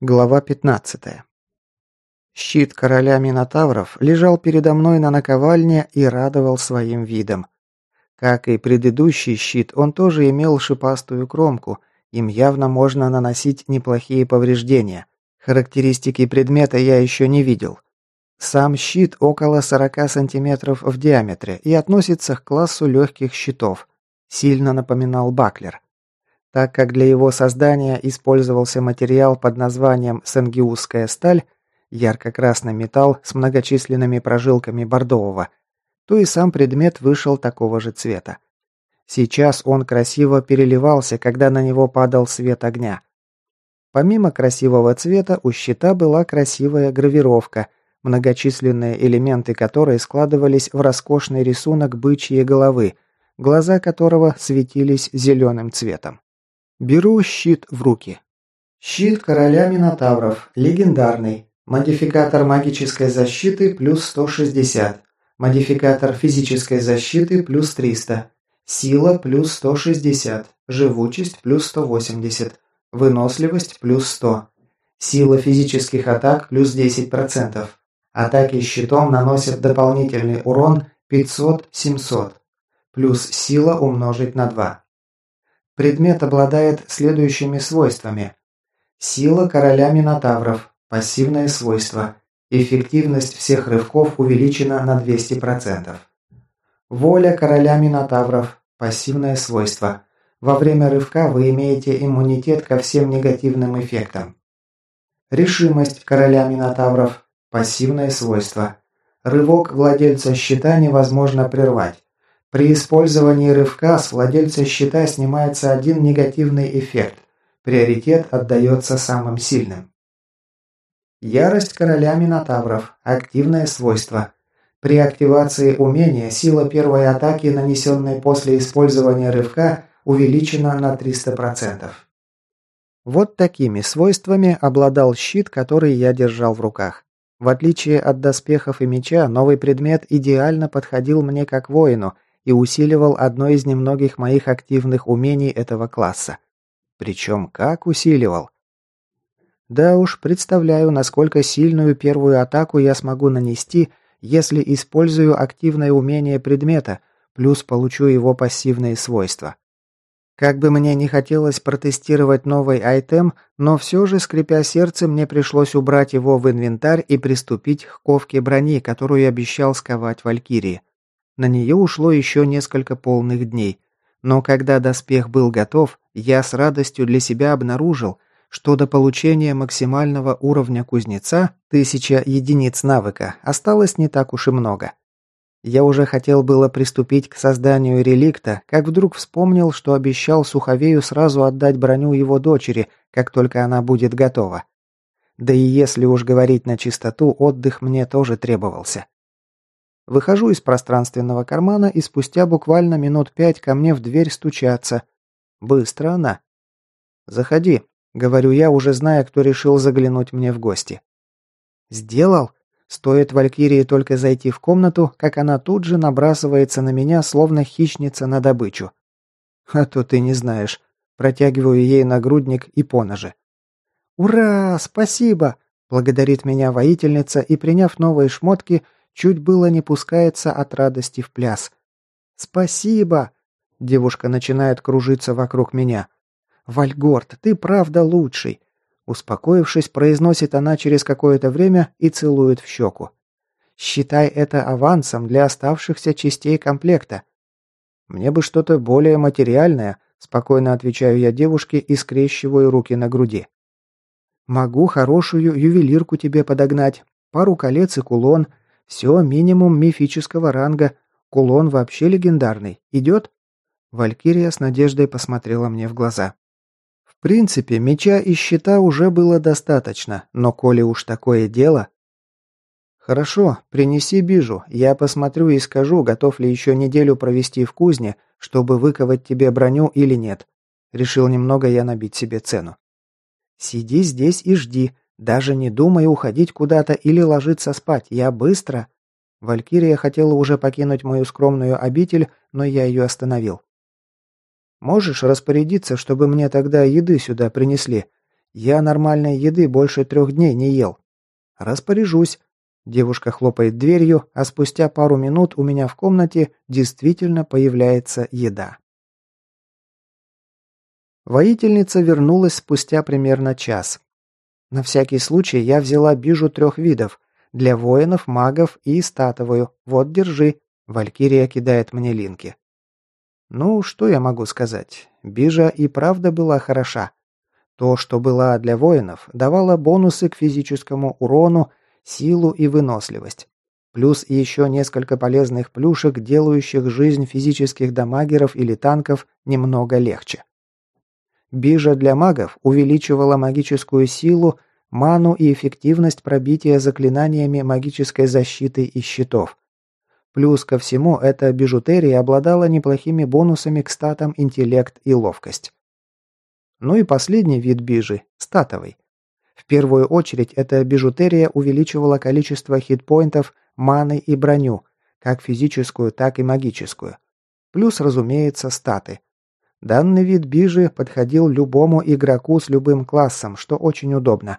Глава 15. Щит короля Минотавров лежал передо мной на наковальне и радовал своим видом. Как и предыдущий щит, он тоже имел шипастую кромку, им явно можно наносить неплохие повреждения. Характеристики предмета я еще не видел. Сам щит около 40 сантиметров в диаметре и относится к классу легких щитов. Сильно напоминал баклер. Так как для его создания использовался материал под названием сангиусская сталь, ярко-красный металл с многочисленными прожилками бордового, то и сам предмет вышел такого же цвета. Сейчас он красиво переливался, когда на него падал свет огня. Помимо красивого цвета, у щита была красивая гравировка, многочисленные элементы которой складывались в роскошный рисунок бычьей головы, глаза которого светились зеленым цветом. Беру щит в руки. Щит короля Минотавров. Легендарный. Модификатор магической защиты плюс 160. Модификатор физической защиты плюс 300. Сила плюс 160. Живучесть плюс 180. Выносливость плюс 100. Сила физических атак плюс 10%. Атаки щитом наносят дополнительный урон 500-700. Плюс сила умножить на 2. Предмет обладает следующими свойствами. Сила короля Минотавров. Пассивное свойство. Эффективность всех рывков увеличена на 200%. Воля короля Минотавров. Пассивное свойство. Во время рывка вы имеете иммунитет ко всем негативным эффектам. Решимость короля Минотавров. Пассивное свойство. Рывок владельца щита невозможно прервать. При использовании рывка с владельца щита снимается один негативный эффект. Приоритет отдается самым сильным. Ярость короля Минотавров. Активное свойство. При активации умения сила первой атаки, нанесенной после использования рывка, увеличена на 300%. Вот такими свойствами обладал щит, который я держал в руках. В отличие от доспехов и меча, новый предмет идеально подходил мне как воину – и усиливал одно из немногих моих активных умений этого класса. Причем как усиливал? Да уж, представляю, насколько сильную первую атаку я смогу нанести, если использую активное умение предмета, плюс получу его пассивные свойства. Как бы мне не хотелось протестировать новый айтем, но все же, скрипя сердце, мне пришлось убрать его в инвентарь и приступить к ковке брони, которую обещал сковать Валькирии. На нее ушло еще несколько полных дней. Но когда доспех был готов, я с радостью для себя обнаружил, что до получения максимального уровня кузнеца, тысяча единиц навыка, осталось не так уж и много. Я уже хотел было приступить к созданию реликта, как вдруг вспомнил, что обещал Суховею сразу отдать броню его дочери, как только она будет готова. Да и если уж говорить на чистоту, отдых мне тоже требовался. Выхожу из пространственного кармана и спустя буквально минут пять ко мне в дверь стучаться. Быстро она. «Заходи», — говорю я, уже зная, кто решил заглянуть мне в гости. «Сделал?» Стоит Валькирии только зайти в комнату, как она тут же набрасывается на меня, словно хищница на добычу. А то ты не знаешь. Протягиваю ей нагрудник и поножи. «Ура! Спасибо!» Благодарит меня воительница и, приняв новые шмотки, чуть было не пускается от радости в пляс. «Спасибо!» Девушка начинает кружиться вокруг меня. «Вальгорд, ты правда лучший!» Успокоившись, произносит она через какое-то время и целует в щеку. «Считай это авансом для оставшихся частей комплекта». «Мне бы что-то более материальное», спокойно отвечаю я девушке и скрещиваю руки на груди. «Могу хорошую ювелирку тебе подогнать, пару колец и кулон, все минимум мифического ранга. Кулон вообще легендарный. Идет?» Валькирия с надеждой посмотрела мне в глаза. В принципе, меча и щита уже было достаточно, но коли уж такое дело... «Хорошо, принеси бижу, я посмотрю и скажу, готов ли еще неделю провести в кузне, чтобы выковать тебе броню или нет». Решил немного я набить себе цену. «Сиди здесь и жди, даже не думай уходить куда-то или ложиться спать. Я быстро. Валькирия хотела уже покинуть мою скромную обитель, но я ее остановил. Можешь распорядиться, чтобы мне тогда еды сюда принесли? Я нормальной еды больше трех дней не ел. Распоряжусь. Девушка хлопает дверью, а спустя пару минут у меня в комнате действительно появляется еда. Воительница вернулась спустя примерно час. На всякий случай я взяла бижу трех видов. Для воинов, магов и статовую. Вот, держи. Валькирия кидает мне линки. Ну, что я могу сказать? Бижа и правда была хороша. То, что была для воинов, давало бонусы к физическому урону, силу и выносливость. Плюс еще несколько полезных плюшек, делающих жизнь физических дамагеров или танков немного легче. Бижа для магов увеличивала магическую силу, ману и эффективность пробития заклинаниями магической защиты и щитов. Плюс ко всему, эта бижутерия обладала неплохими бонусами к статам интеллект и ловкость. Ну и последний вид бижи – статовый. В первую очередь, эта бижутерия увеличивала количество хитпоинтов, маны и броню, как физическую, так и магическую. Плюс, разумеется, статы. Данный вид бижи подходил любому игроку с любым классом, что очень удобно.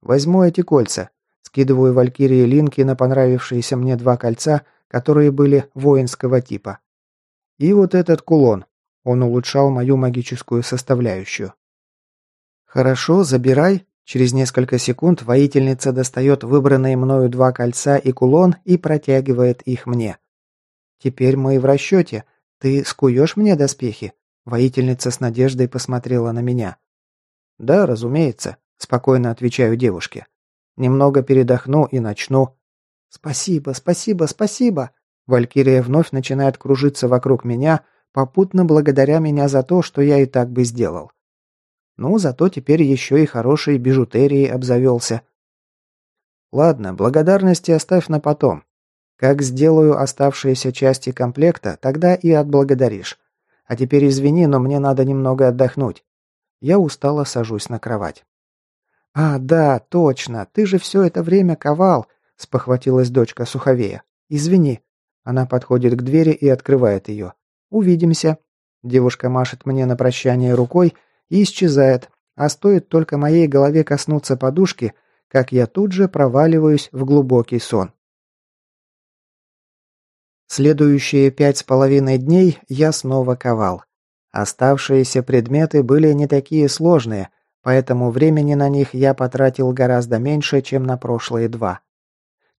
Возьму эти кольца. Скидываю Валькирии линки на понравившиеся мне два кольца, которые были воинского типа. И вот этот кулон. Он улучшал мою магическую составляющую. «Хорошо, забирай». Через несколько секунд воительница достает выбранные мною два кольца и кулон и протягивает их мне. «Теперь мы в расчете. Ты скуешь мне доспехи?» Воительница с надеждой посмотрела на меня. «Да, разумеется», – спокойно отвечаю девушке. Немного передохну и начну. Спасибо, спасибо, спасибо. Валькирия вновь начинает кружиться вокруг меня, попутно благодаря меня за то, что я и так бы сделал. Ну, зато теперь еще и хорошей бижутерией обзавелся. Ладно, благодарности оставь на потом. Как сделаю оставшиеся части комплекта, тогда и отблагодаришь. А теперь извини, но мне надо немного отдохнуть. Я устало сажусь на кровать. «А, да, точно, ты же все это время ковал», – спохватилась дочка Суховея. «Извини». Она подходит к двери и открывает ее. «Увидимся». Девушка машет мне на прощание рукой и исчезает, а стоит только моей голове коснуться подушки, как я тут же проваливаюсь в глубокий сон. Следующие пять с половиной дней я снова ковал. Оставшиеся предметы были не такие сложные – поэтому времени на них я потратил гораздо меньше, чем на прошлые два.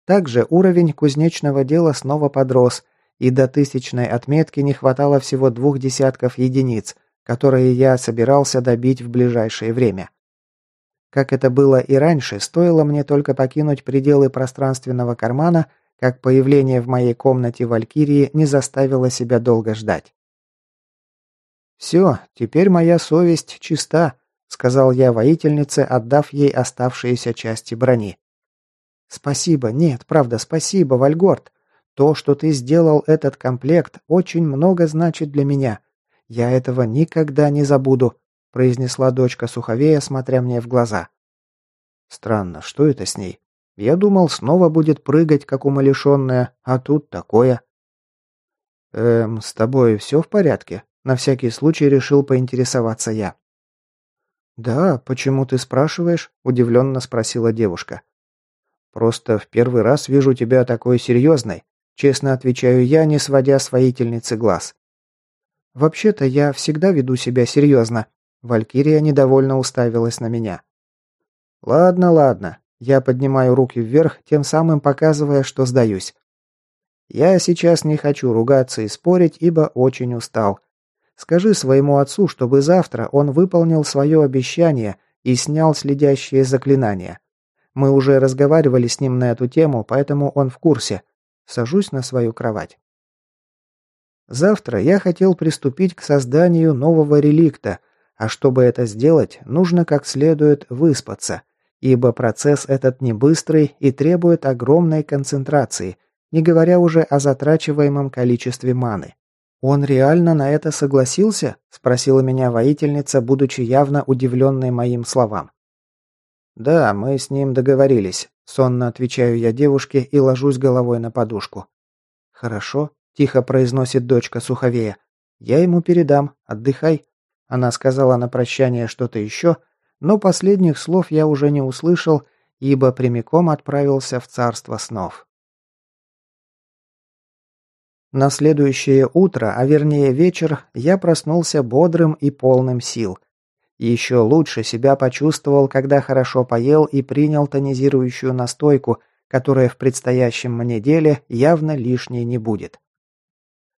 Также уровень кузнечного дела снова подрос, и до тысячной отметки не хватало всего двух десятков единиц, которые я собирался добить в ближайшее время. Как это было и раньше, стоило мне только покинуть пределы пространственного кармана, как появление в моей комнате Валькирии не заставило себя долго ждать. «Все, теперь моя совесть чиста», сказал я воительнице, отдав ей оставшиеся части брони. Спасибо, нет, правда, спасибо, Вальгорд. То, что ты сделал этот комплект, очень много значит для меня. Я этого никогда не забуду, произнесла дочка Суховея, смотря мне в глаза. Странно, что это с ней? Я думал, снова будет прыгать, как умалишенная, а тут такое. Эм, с тобой все в порядке? На всякий случай решил поинтересоваться я. «Да, почему ты спрашиваешь?» – удивленно спросила девушка. «Просто в первый раз вижу тебя такой серьезной», – честно отвечаю я, не сводя с воительницы глаз. «Вообще-то я всегда веду себя серьезно», – Валькирия недовольно уставилась на меня. «Ладно, ладно», – я поднимаю руки вверх, тем самым показывая, что сдаюсь. «Я сейчас не хочу ругаться и спорить, ибо очень устал. Скажи своему отцу, чтобы завтра он выполнил свое обещание и снял следящие заклинания. Мы уже разговаривали с ним на эту тему, поэтому он в курсе. Сажусь на свою кровать. Завтра я хотел приступить к созданию нового реликта, а чтобы это сделать, нужно как следует выспаться, ибо процесс этот не быстрый и требует огромной концентрации, не говоря уже о затрачиваемом количестве маны. «Он реально на это согласился?» – спросила меня воительница, будучи явно удивленной моим словам. «Да, мы с ним договорились», – сонно отвечаю я девушке и ложусь головой на подушку. «Хорошо», – тихо произносит дочка Суховея. «Я ему передам. Отдыхай». Она сказала на прощание что-то еще, Но последних слов я уже не услышал, ибо прямиком отправился в царство снов. На следующее утро, а вернее вечер, я проснулся бодрым и полным сил. Еще лучше себя почувствовал, когда хорошо поел и принял тонизирующую настойку, которая в предстоящем мне деле явно лишней не будет.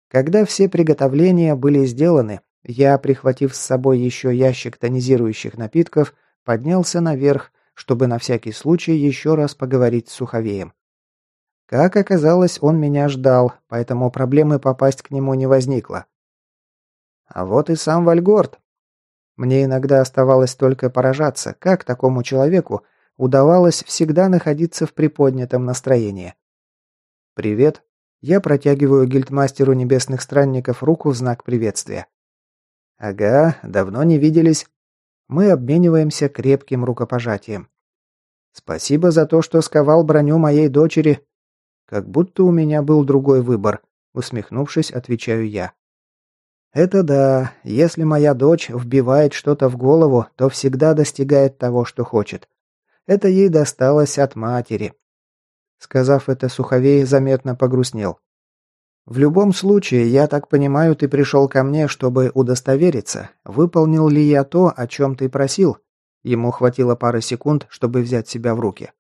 Когда все приготовления были сделаны, я, прихватив с собой еще ящик тонизирующих напитков, поднялся наверх, чтобы на всякий случай еще раз поговорить с Суховеем. Как оказалось, он меня ждал, поэтому проблемы попасть к нему не возникло. А вот и сам Вальгорд. Мне иногда оставалось только поражаться, как такому человеку удавалось всегда находиться в приподнятом настроении. «Привет». Я протягиваю гильдмастеру небесных странников руку в знак приветствия. «Ага, давно не виделись». Мы обмениваемся крепким рукопожатием. «Спасибо за то, что сковал броню моей дочери как будто у меня был другой выбор, усмехнувшись, отвечаю я. Это да, если моя дочь вбивает что-то в голову, то всегда достигает того, что хочет. Это ей досталось от матери. Сказав это, Суховей заметно погрустнел. В любом случае, я так понимаю, ты пришел ко мне, чтобы удостовериться, выполнил ли я то, о чем ты просил. Ему хватило пары секунд, чтобы взять себя в руки.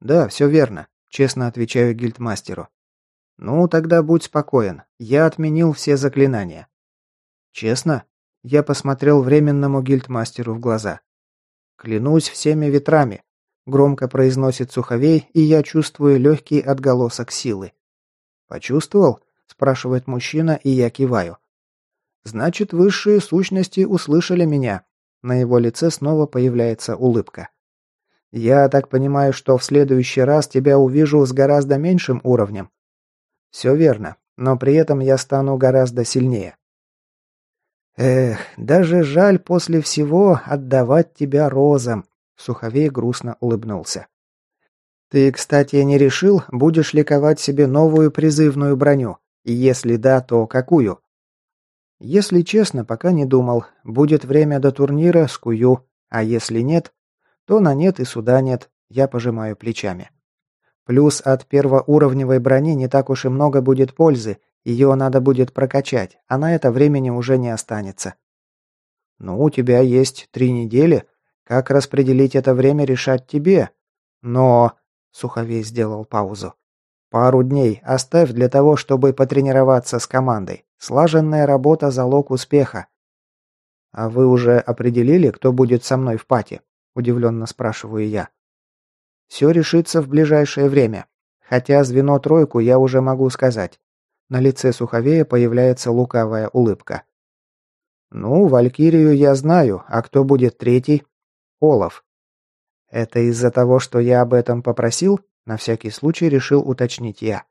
Да, все верно. Честно отвечаю гильдмастеру. Ну, тогда будь спокоен. Я отменил все заклинания. Честно? Я посмотрел временному гильдмастеру в глаза. Клянусь всеми ветрами. Громко произносит Суховей, и я чувствую легкий отголосок силы. «Почувствовал?» – спрашивает мужчина, и я киваю. «Значит, высшие сущности услышали меня». На его лице снова появляется улыбка. Я так понимаю, что в следующий раз тебя увижу с гораздо меньшим уровнем. Все верно, но при этом я стану гораздо сильнее. Эх, даже жаль после всего отдавать тебя розам, Суховей грустно улыбнулся. Ты, кстати, не решил, будешь ли ковать себе новую призывную броню? И если да, то какую? Если честно, пока не думал. Будет время до турнира, скую. А если нет, то на нет и суда нет, я пожимаю плечами. Плюс от первоуровневой брони не так уж и много будет пользы, ее надо будет прокачать, а на это времени уже не останется. Ну, у тебя есть три недели. Как распределить это время, решать тебе. Но... Суховей сделал паузу. Пару дней оставь для того, чтобы потренироваться с командой. Слаженная работа – залог успеха. А вы уже определили, кто будет со мной в пати? удивленно спрашиваю я. Все решится в ближайшее время. Хотя звено тройку я уже могу сказать. На лице Суховея появляется лукавая улыбка. Ну, Валькирию я знаю, а кто будет третий? Олаф. Это из-за того, что я об этом попросил? На всякий случай решил уточнить я.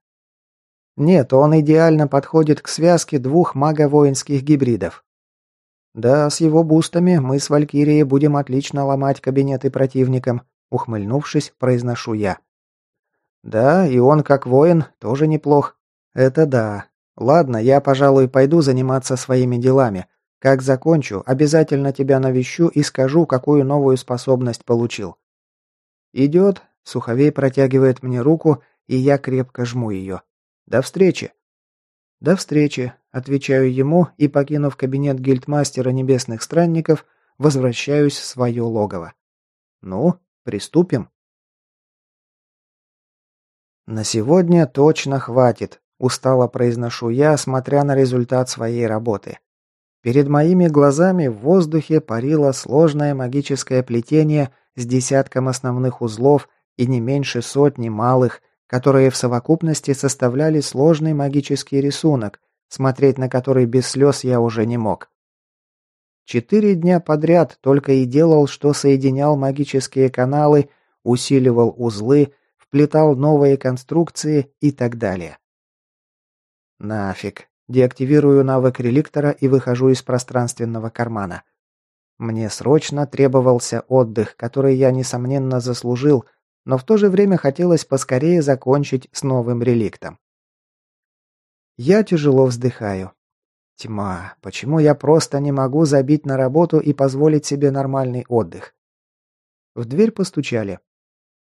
Нет, он идеально подходит к связке двух маго-воинских гибридов. «Да, с его бустами мы с Валькирией будем отлично ломать кабинеты противникам», ухмыльнувшись, произношу я. «Да, и он как воин тоже неплох. Это да. Ладно, я, пожалуй, пойду заниматься своими делами. Как закончу, обязательно тебя навещу и скажу, какую новую способность получил». «Идет», — Суховей протягивает мне руку, и я крепко жму ее. «До встречи». «До встречи», — отвечаю ему и, покинув кабинет гильдмастера небесных странников, возвращаюсь в свое логово. «Ну, приступим?» «На сегодня точно хватит», — устало произношу я, смотря на результат своей работы. Перед моими глазами в воздухе парило сложное магическое плетение с десятком основных узлов и не меньше сотни малых, которые в совокупности составляли сложный магический рисунок, смотреть на который без слез я уже не мог. Четыре дня подряд только и делал, что соединял магические каналы, усиливал узлы, вплетал новые конструкции и так далее. Нафиг. Деактивирую навык реликтора и выхожу из пространственного кармана. Мне срочно требовался отдых, который я, несомненно, заслужил – но в то же время хотелось поскорее закончить с новым реликтом. Я тяжело вздыхаю. Тьма, почему я просто не могу забить на работу и позволить себе нормальный отдых? В дверь постучали.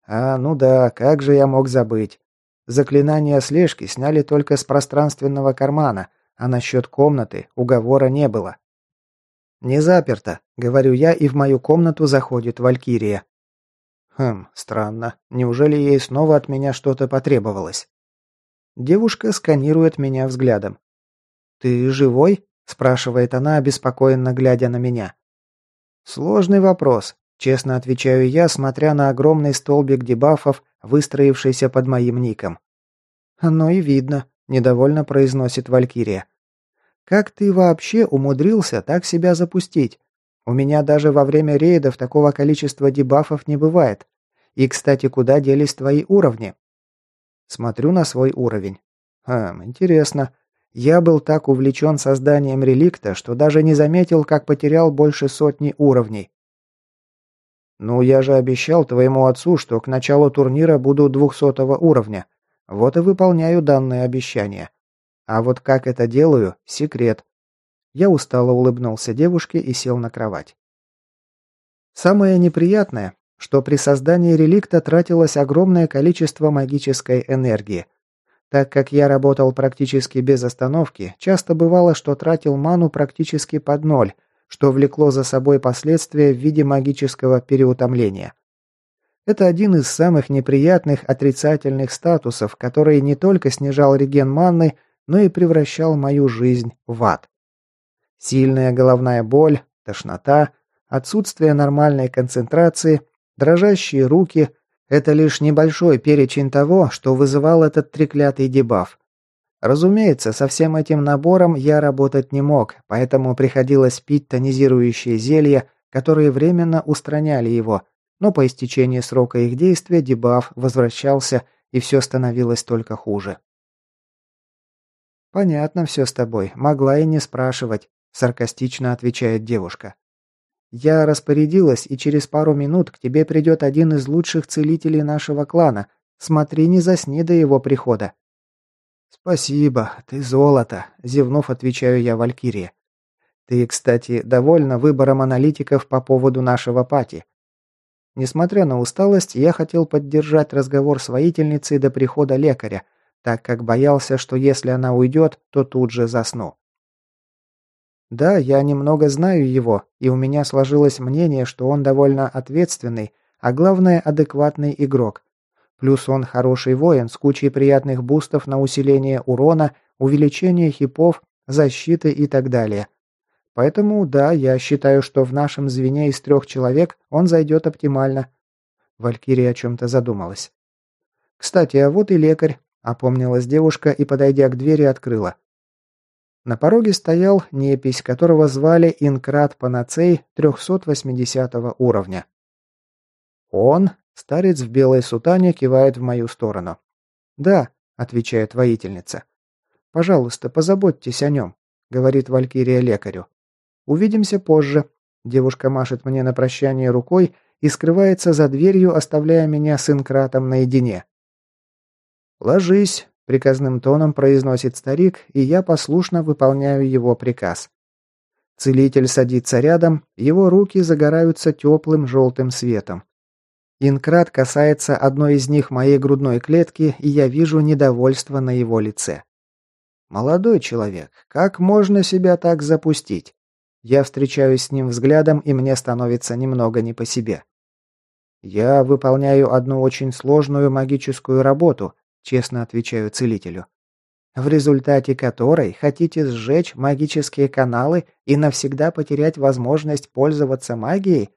А, ну да, как же я мог забыть. Заклинание слежки сняли только с пространственного кармана, а насчет комнаты уговора не было. «Не заперто», — говорю я, и в мою комнату заходит Валькирия. Хм, странно. Неужели ей снова от меня что-то потребовалось? Девушка сканирует меня взглядом. «Ты живой?» – спрашивает она, обеспокоенно глядя на меня. «Сложный вопрос», – честно отвечаю я, смотря на огромный столбик дебафов, выстроившийся под моим ником. «Оно и видно», – недовольно произносит Валькирия. «Как ты вообще умудрился так себя запустить? У меня даже во время рейдов такого количества дебафов не бывает. И, кстати, куда делись твои уровни?» Смотрю на свой уровень. Хм, интересно. Я был так увлечен созданием реликта, что даже не заметил, как потерял больше сотни уровней. «Ну, я же обещал твоему отцу, что к началу турнира буду двухсотого уровня. Вот и выполняю данное обещание. А вот как это делаю – секрет. Я устало улыбнулся девушке и сел на кровать. Самое неприятное, что при создании реликта тратилось огромное количество магической энергии. Так как я работал практически без остановки, часто бывало, что тратил ману практически под ноль, что влекло за собой последствия в виде магического переутомления. Это один из самых неприятных отрицательных статусов, который не только снижал реген маны, но и превращал мою жизнь в ад. Сильная головная боль, тошнота, отсутствие нормальной концентрации – Дрожащие руки – это лишь небольшой перечень того, что вызывал этот треклятый дебаф. Разумеется, со всем этим набором я работать не мог, поэтому приходилось пить тонизирующие зелья, которые временно устраняли его, но по истечении срока их действия дебаф возвращался, и все становилось только хуже. «Понятно все с тобой, могла и не спрашивать», – саркастично отвечает девушка. Я распорядилась, и через пару минут к тебе придет один из лучших целителей нашего клана. Смотри, не засни до его прихода». «Спасибо, ты золото», – зевнув, отвечаю я Валькирии. «Ты, кстати, довольна выбором аналитиков по поводу нашего пати?» Несмотря на усталость, я хотел поддержать разговор с воительницей до прихода лекаря, так как боялся, что если она уйдет, то тут же засну. Да, я немного знаю его, и у меня сложилось мнение, что он довольно ответственный, а главное, адекватный игрок. Плюс он хороший воин с кучей приятных бустов на усиление урона, увеличение хипов, защиты и так далее. Поэтому, да, я считаю, что в нашем звене из трех человек он зайдет оптимально. Валькирия о чем-то задумалась. «Кстати, а вот и лекарь», — опомнилась девушка и, подойдя к двери, открыла. На пороге стоял непись, которого звали Инкрат Панацей 380 уровня. «Он?» – старец в белой сутане кивает в мою сторону. «Да», – отвечает воительница. «Пожалуйста, позаботьтесь о нем», – говорит Валькирия лекарю. «Увидимся позже». Девушка машет мне на прощание рукой и скрывается за дверью, оставляя меня с Инкратом наедине. «Ложись», Приказным тоном произносит старик, и я послушно выполняю его приказ. Целитель садится рядом, его руки загораются теплым желтым светом. Инкрат касается одной из них моей грудной клетки, и я вижу недовольство на его лице. «Молодой человек, как можно себя так запустить?» Я встречаюсь с ним взглядом, и мне становится немного не по себе. «Я выполняю одну очень сложную магическую работу», честно отвечаю целителю. В результате которой хотите сжечь магические каналы и навсегда потерять возможность пользоваться магией?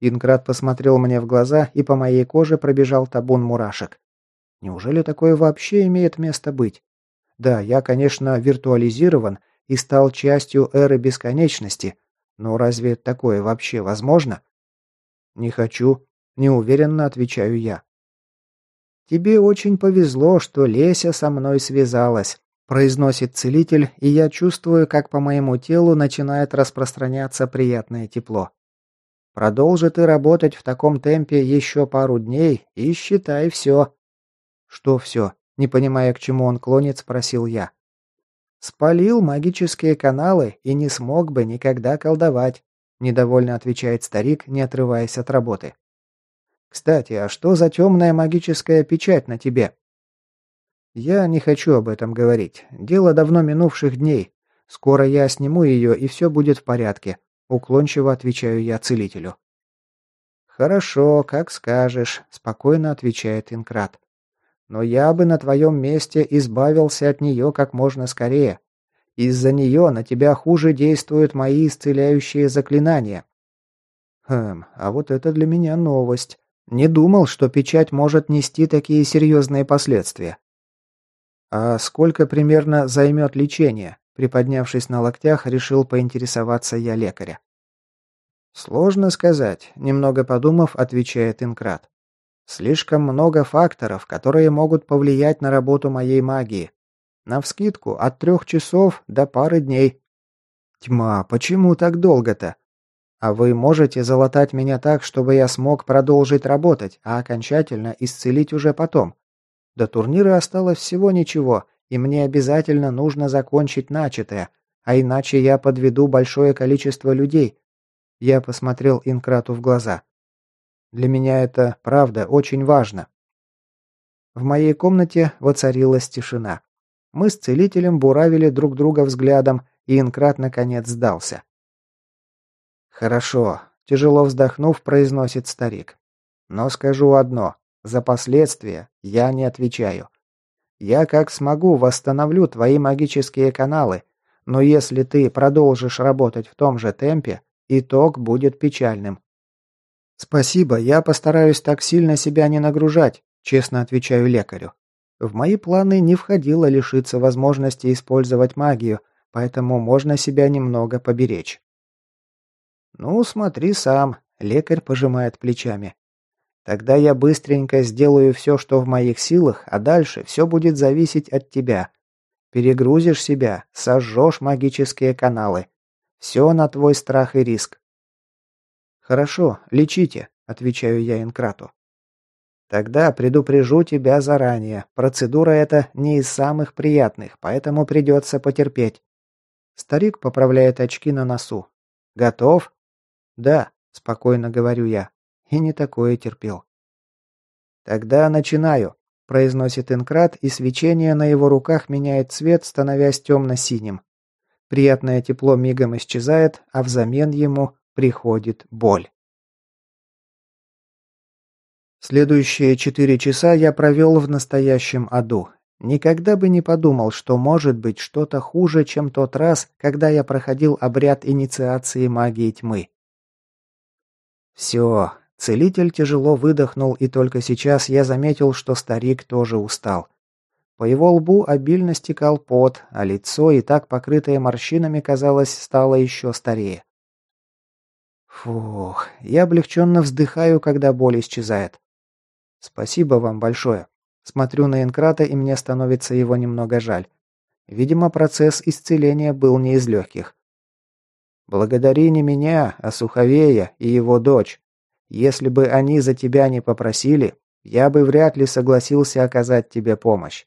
Инкрат посмотрел мне в глаза, и по моей коже пробежал табун мурашек. Неужели такое вообще имеет место быть? Да, я, конечно, виртуализирован и стал частью эры бесконечности, но разве такое вообще возможно? Не хочу, неуверенно отвечаю я. «Тебе очень повезло, что Леся со мной связалась», произносит целитель, и я чувствую, как по моему телу начинает распространяться приятное тепло. Продолжи ты работать в таком темпе еще пару дней и считай все. Что все? Не понимая, к чему он клонит, спросил я. Спалил магические каналы и не смог бы никогда колдовать, недовольно отвечает старик, не отрываясь от работы. Кстати, а что за темная магическая печать на тебе?» «Я не хочу об этом говорить. Дело давно минувших дней. Скоро я сниму ее, и все будет в порядке», — уклончиво отвечаю я целителю. «Хорошо, как скажешь», — спокойно отвечает Инкрат. «Но я бы на твоем месте избавился от нее как можно скорее. Из-за нее на тебя хуже действуют мои исцеляющие заклинания». «Хм, а вот это для меня новость. Не думал, что печать может нести такие серьезные последствия. А сколько примерно займет лечение? Приподнявшись на локтях, решил поинтересоваться я лекаря. Сложно сказать, немного подумав, отвечает Инкрат. Слишком много факторов, которые могут повлиять на работу моей магии. Навскидку от трех часов до пары дней. Тьма, почему так долго-то? А вы можете залатать меня так, чтобы я смог продолжить работать, а окончательно исцелить уже потом. До турнира осталось всего ничего, и мне обязательно нужно закончить начатое, а иначе я подведу большое количество людей. Я посмотрел Инкрату в глаза. Для меня это, правда, очень важно. В моей комнате воцарилась тишина. Мы с целителем буравили друг друга взглядом, и Инкрат наконец сдался. «Хорошо», – тяжело вздохнув, произносит старик. «Но скажу одно. За последствия я не отвечаю. Я как смогу восстановлю твои магические каналы, но если ты продолжишь работать в том же темпе, итог будет печальным». «Спасибо, я постараюсь так сильно себя не нагружать», – честно отвечаю лекарю. В мои планы не входило лишиться возможности использовать магию, поэтому можно себя немного поберечь. «Ну, смотри сам», – лекарь пожимает плечами. «Тогда я быстренько сделаю все, что в моих силах, а дальше все будет зависеть от тебя. Перегрузишь себя, сожжешь магические каналы. Все на твой страх и риск». «Хорошо, лечите», – отвечаю я Инкрату. «Тогда предупрежу тебя заранее. Процедура эта не из самых приятных, поэтому придется потерпеть». Старик поправляет очки на носу. «Готов?» «Да», – спокойно говорю я, и не такое терпел. «Тогда начинаю», – произносит Инкрат, и свечение на его руках меняет цвет, становясь темно-синим. Приятное тепло мигом исчезает, а взамен ему приходит боль. Следующие четыре часа я провел в настоящем аду. Никогда бы не подумал, что может быть что-то хуже, чем тот раз, когда я проходил обряд инициации магии тьмы. Все. Целитель тяжело выдохнул, и только сейчас я заметил, что старик тоже устал. По его лбу обильно стекал пот, а лицо, и так покрытое морщинами, казалось, стало еще старее. Фух, я облегченно вздыхаю, когда боль исчезает. Спасибо вам большое. Смотрю на Инкрата, и мне становится его немного жаль. Видимо, процесс исцеления был не из легких. Благодари не меня, а Суховея и его дочь. Если бы они за тебя не попросили, я бы вряд ли согласился оказать тебе помощь.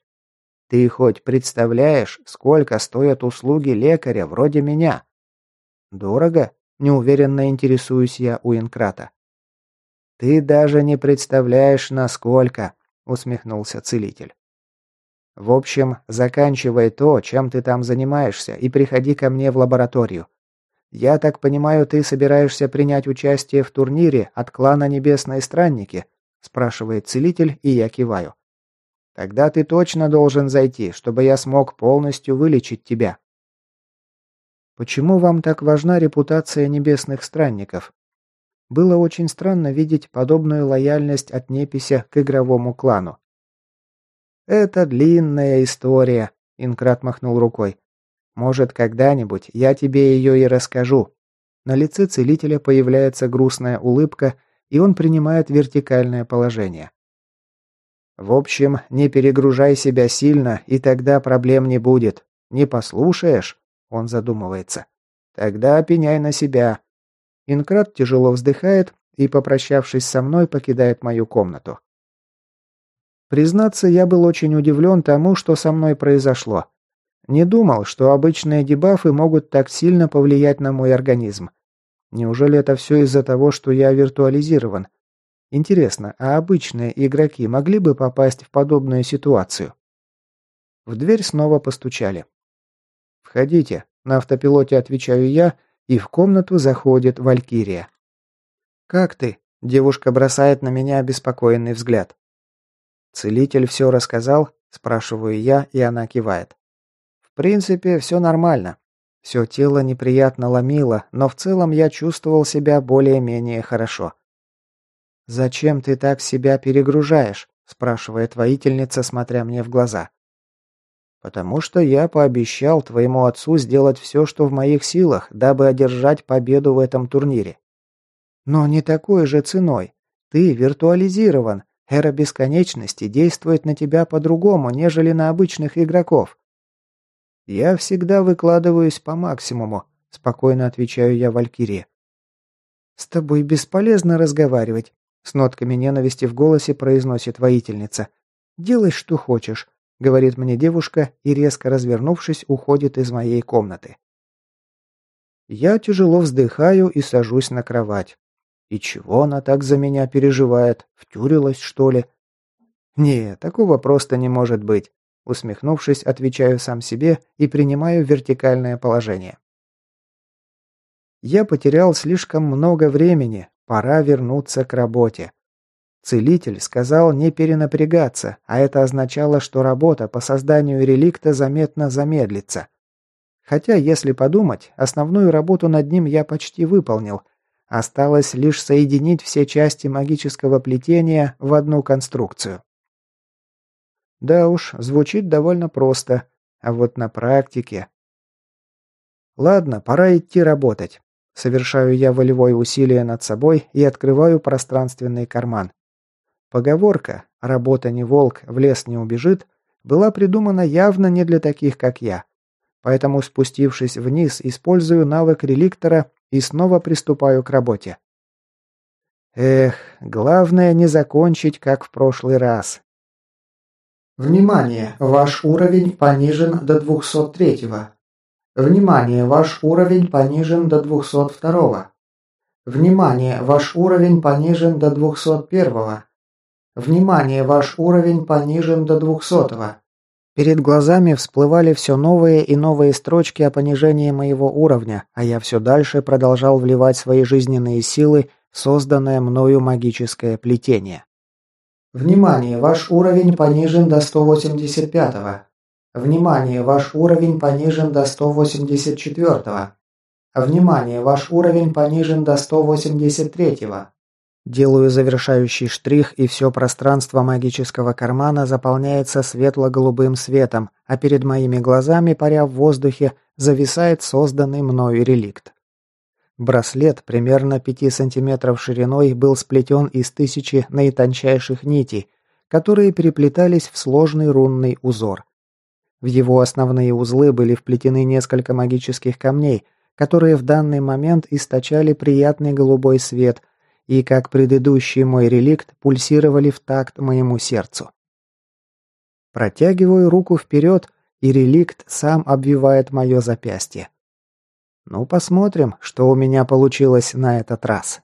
Ты хоть представляешь, сколько стоят услуги лекаря вроде меня? Дорого? Неуверенно интересуюсь я у Инкрата. Ты даже не представляешь, насколько, усмехнулся целитель. В общем, заканчивай то, чем ты там занимаешься, и приходи ко мне в лабораторию. «Я так понимаю, ты собираешься принять участие в турнире от клана Небесные Странники?» спрашивает целитель, и я киваю. «Тогда ты точно должен зайти, чтобы я смог полностью вылечить тебя». Почему вам так важна репутация Небесных Странников? Было очень странно видеть подобную лояльность от Непися к игровому клану. «Это длинная история», — Инкрат махнул рукой. Может, когда-нибудь я тебе ее и расскажу». На лице целителя появляется грустная улыбка, и он принимает вертикальное положение. «В общем, не перегружай себя сильно, и тогда проблем не будет. Не послушаешь?» Он задумывается. «Тогда пеняй на себя». Инкрат тяжело вздыхает и, попрощавшись со мной, покидает мою комнату. Признаться, я был очень удивлен тому, что со мной произошло. Не думал, что обычные дебафы могут так сильно повлиять на мой организм. Неужели это все из-за того, что я виртуализирован? Интересно, а обычные игроки могли бы попасть в подобную ситуацию? В дверь снова постучали. «Входите», – на автопилоте отвечаю я, и в комнату заходит Валькирия. «Как ты?» – девушка бросает на меня обеспокоенный взгляд. «Целитель все рассказал?» – спрашиваю я, и она кивает. «В принципе, все нормально. Все тело неприятно ломило, но в целом я чувствовал себя более-менее хорошо. «Зачем ты так себя перегружаешь?» – спрашивает воительница, смотря мне в глаза. «Потому что я пообещал твоему отцу сделать все, что в моих силах, дабы одержать победу в этом турнире. Но не такой же ценой. Ты виртуализирован. Эра бесконечности действует на тебя по-другому, нежели на обычных игроков. «Я всегда выкладываюсь по максимуму», – спокойно отвечаю я Валькирии. «С тобой бесполезно разговаривать», – с нотками ненависти в голосе произносит воительница. «Делай, что хочешь», – говорит мне девушка и, резко развернувшись, уходит из моей комнаты. Я тяжело вздыхаю и сажусь на кровать. И чего она так за меня переживает? Втюрилась, что ли? Не, такого просто не может быть. Усмехнувшись, отвечаю сам себе и принимаю вертикальное положение. Я потерял слишком много времени, пора вернуться к работе. Целитель сказал не перенапрягаться, а это означало, что работа по созданию реликта заметно замедлится. Хотя, если подумать, основную работу над ним я почти выполнил. Осталось лишь соединить все части магического плетения в одну конструкцию. Да уж, звучит довольно просто, а вот на практике... Ладно, пора идти работать. Совершаю я волевое усилие над собой и открываю пространственный карман. Поговорка «работа не волк, в лес не убежит» была придумана явно не для таких, как я. Поэтому, спустившись вниз, использую навык реликтора и снова приступаю к работе. Эх, главное не закончить, как в прошлый раз. Внимание! Ваш уровень понижен до 203. Внимание! Ваш уровень понижен до 202. Внимание! Ваш уровень понижен до 201. Внимание! Ваш уровень понижен до 200. Перед глазами всплывали все новые и новые строчки о понижении моего уровня, а я все дальше продолжал вливать свои жизненные силы в созданное мною магическое плетение. Внимание, ваш уровень понижен до 185. -го. Внимание, ваш уровень понижен до 184. -го. Внимание, ваш уровень понижен до 183. -го. Делаю завершающий штрих, и все пространство магического кармана заполняется светло-голубым светом, а перед моими глазами, паря в воздухе, зависает созданный мною реликт. Браслет примерно 5 сантиметров шириной был сплетен из тысячи наитончайших нитей, которые переплетались в сложный рунный узор. В его основные узлы были вплетены несколько магических камней, которые в данный момент источали приятный голубой свет и, как предыдущий мой реликт, пульсировали в такт моему сердцу. Протягиваю руку вперед, и реликт сам обвивает мое запястье. Ну, посмотрим, что у меня получилось на этот раз.